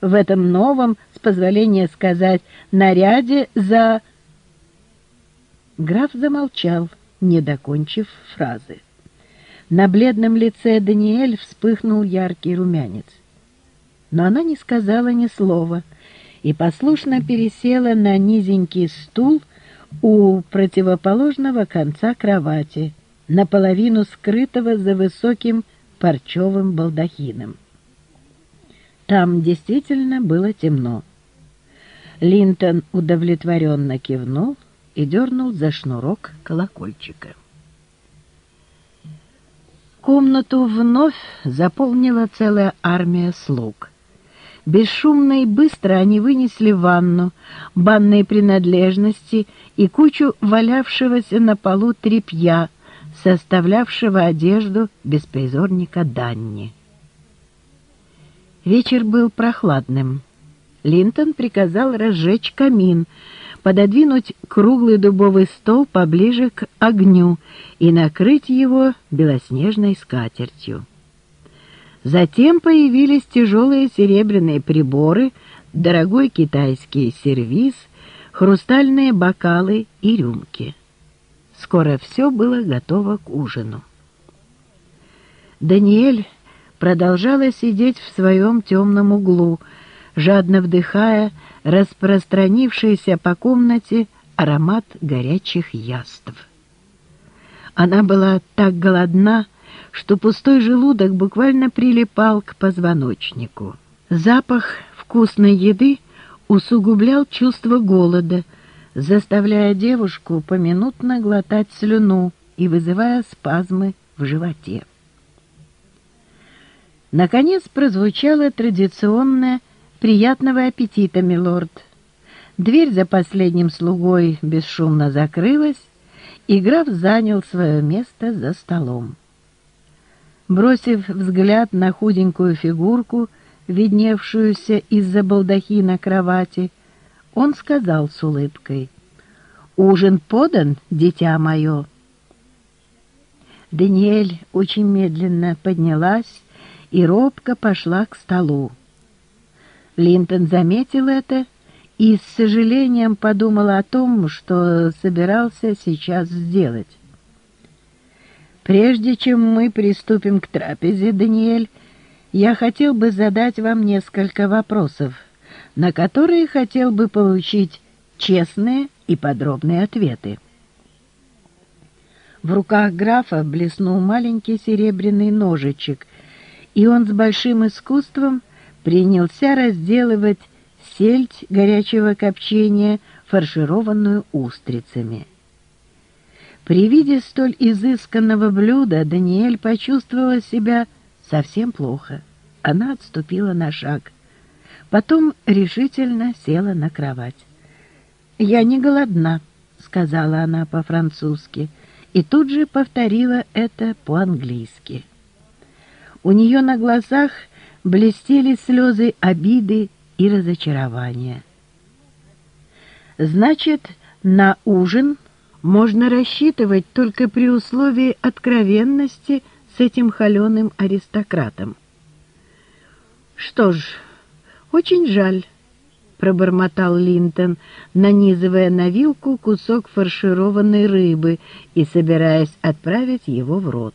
в этом новом, с позволения сказать, наряде за...» Граф замолчал, не докончив фразы. На бледном лице Даниэль вспыхнул яркий румянец. Но она не сказала ни слова и послушно пересела на низенький стул у противоположного конца кровати, наполовину скрытого за высоким парчевым балдахином. Там действительно было темно. Линтон удовлетворенно кивнул и дернул за шнурок колокольчика. Комнату вновь заполнила целая армия слуг. Бесшумно и быстро они вынесли ванну, банные принадлежности и кучу валявшегося на полу тряпья, составлявшего одежду беспризорника Данни. Вечер был прохладным. Линтон приказал разжечь камин, пододвинуть круглый дубовый стол поближе к огню и накрыть его белоснежной скатертью. Затем появились тяжелые серебряные приборы, дорогой китайский сервиз, хрустальные бокалы и рюмки. Скоро все было готово к ужину. Даниэль продолжала сидеть в своем темном углу, жадно вдыхая распространившийся по комнате аромат горячих яств. Она была так голодна, что пустой желудок буквально прилипал к позвоночнику. Запах вкусной еды усугублял чувство голода, заставляя девушку поминутно глотать слюну и вызывая спазмы в животе. Наконец прозвучало традиционное «приятного аппетита, милорд». Дверь за последним слугой бесшумно закрылась, и граф занял свое место за столом. Бросив взгляд на худенькую фигурку, видневшуюся из-за балдахина кровати, он сказал с улыбкой, «Ужин подан, дитя мое?» Даниэль очень медленно поднялась и робко пошла к столу. Линтон заметил это и с сожалением подумал о том, что собирался сейчас сделать. «Прежде чем мы приступим к трапезе, Даниэль, я хотел бы задать вам несколько вопросов, на которые хотел бы получить честные и подробные ответы». В руках графа блеснул маленький серебряный ножичек, и он с большим искусством принялся разделывать сельдь горячего копчения, фаршированную устрицами. При виде столь изысканного блюда Даниэль почувствовала себя совсем плохо. Она отступила на шаг. Потом решительно села на кровать. «Я не голодна», — сказала она по-французски, и тут же повторила это по-английски. У нее на глазах блестели слезы обиды и разочарования. «Значит, на ужин можно рассчитывать только при условии откровенности с этим холеным аристократом». «Что ж, очень жаль», — пробормотал Линтон, нанизывая на вилку кусок фаршированной рыбы и собираясь отправить его в рот.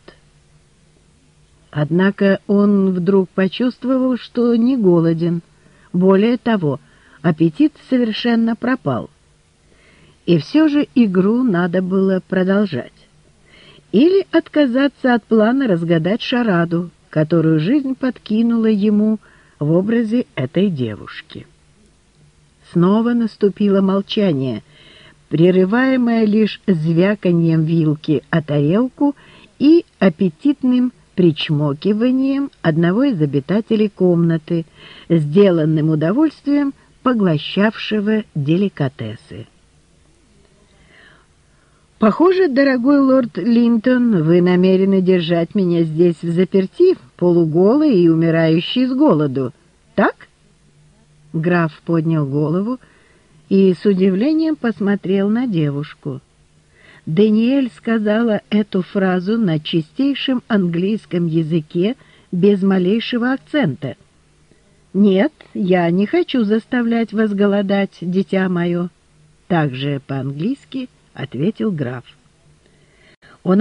Однако он вдруг почувствовал, что не голоден. Более того, аппетит совершенно пропал. И все же игру надо было продолжать. Или отказаться от плана разгадать шараду, которую жизнь подкинула ему в образе этой девушки. Снова наступило молчание, прерываемое лишь звяканьем вилки о тарелку и аппетитным причмокиванием одного из обитателей комнаты, сделанным удовольствием поглощавшего деликатесы. «Похоже, дорогой лорд Линтон, вы намерены держать меня здесь в заперти, полуголой и умирающей с голоду, так?» Граф поднял голову и с удивлением посмотрел на девушку. Даниэль сказала эту фразу на чистейшем английском языке без малейшего акцента. «Нет, я не хочу заставлять вас голодать, дитя мое», — также по-английски ответил граф.